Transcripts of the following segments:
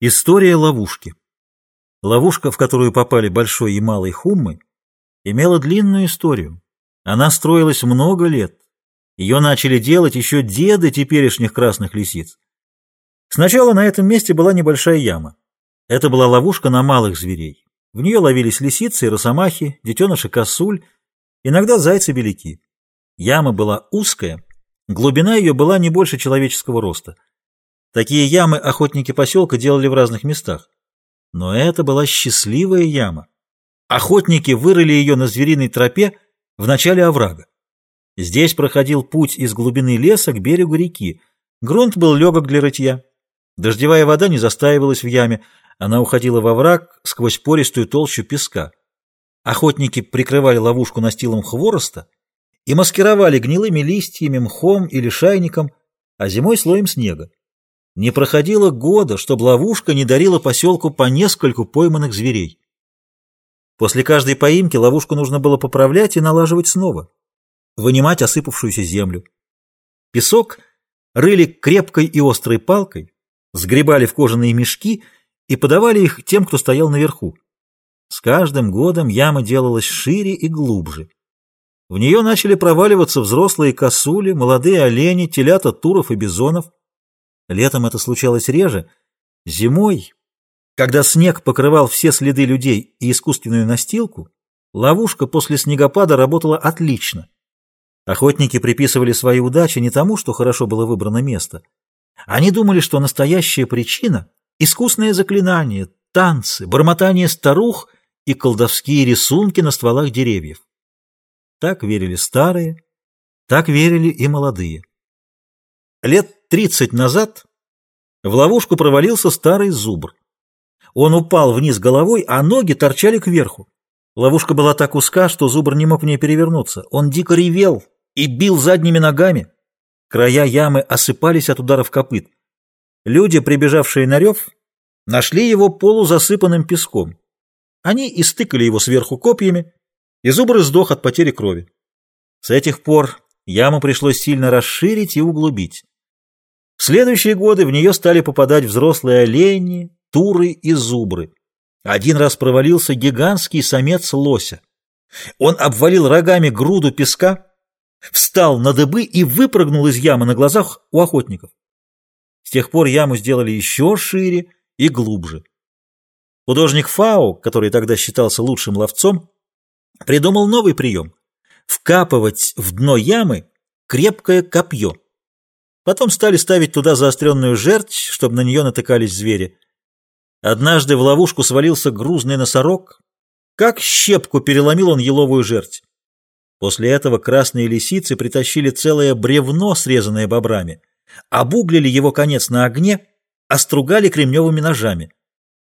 История ловушки. Ловушка, в которую попали большой и малый хуммы, имела длинную историю. Она строилась много лет. Ее начали делать еще деды теперешних красных лисиц. Сначала на этом месте была небольшая яма. Это была ловушка на малых зверей. В нее ловились лисицы росомахи, детеныши косуль, иногда зайцы-беляки. Яма была узкая, глубина ее была не больше человеческого роста – Такие ямы охотники поселка делали в разных местах. Но это была счастливая яма. Охотники вырыли ее на звериной тропе в начале оврага. Здесь проходил путь из глубины леса к берегу реки. Грунт был легок для рытья. Дождевая вода не застаивалась в яме, она уходила во враг сквозь пористую толщу песка. Охотники прикрывали ловушку настилом хвороста и маскировали гнилыми листьями, мхом или шайником, а зимой слоем снега. Не проходило года, чтобы ловушка не дарила поселку по нескольку пойманных зверей. После каждой поимки ловушку нужно было поправлять и налаживать снова, вынимать осыпавшуюся землю. Песок рыли крепкой и острой палкой, сгребали в кожаные мешки и подавали их тем, кто стоял наверху. С каждым годом яма делалась шире и глубже. В нее начали проваливаться взрослые косули, молодые олени, телята туров и бизонов. Летом это случалось реже. Зимой, когда снег покрывал все следы людей и искусственную настилку, ловушка после снегопада работала отлично. Охотники приписывали свои удачи не тому, что хорошо было выбрано место. Они думали, что настоящая причина — искусное заклинание, танцы, бормотание старух и колдовские рисунки на стволах деревьев. Так верили старые, так верили и молодые. Лет Тридцать назад в ловушку провалился старый зубр. Он упал вниз головой, а ноги торчали кверху. Ловушка была так узка, что зубр не мог в ней перевернуться. Он дико ревел и бил задними ногами. Края ямы осыпались от ударов копыт. Люди, прибежавшие на рев, нашли его полузасыпанным песком. Они истыкали его сверху копьями, и зубр сдох от потери крови. С этих пор яму пришлось сильно расширить и углубить. В следующие годы в нее стали попадать взрослые олени, туры и зубры. Один раз провалился гигантский самец лося. Он обвалил рогами груду песка, встал на дыбы и выпрыгнул из ямы на глазах у охотников. С тех пор яму сделали еще шире и глубже. Художник Фау, который тогда считался лучшим ловцом, придумал новый прием – вкапывать в дно ямы крепкое копье. Потом стали ставить туда заостренную жерть, чтобы на нее натыкались звери. Однажды в ловушку свалился грузный носорог. Как щепку переломил он еловую жерть. После этого красные лисицы притащили целое бревно, срезанное бобрами, обуглили его конец на огне, остругали кремневыми ножами.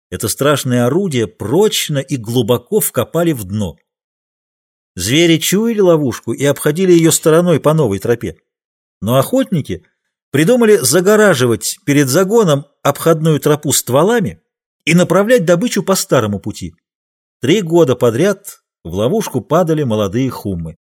Это страшное орудие прочно и глубоко вкопали в дно. Звери чуяли ловушку и обходили ее стороной по новой тропе. Но охотники — придумали загораживать перед загоном обходную тропу стволами и направлять добычу по старому пути. Три года подряд в ловушку падали молодые хуммы.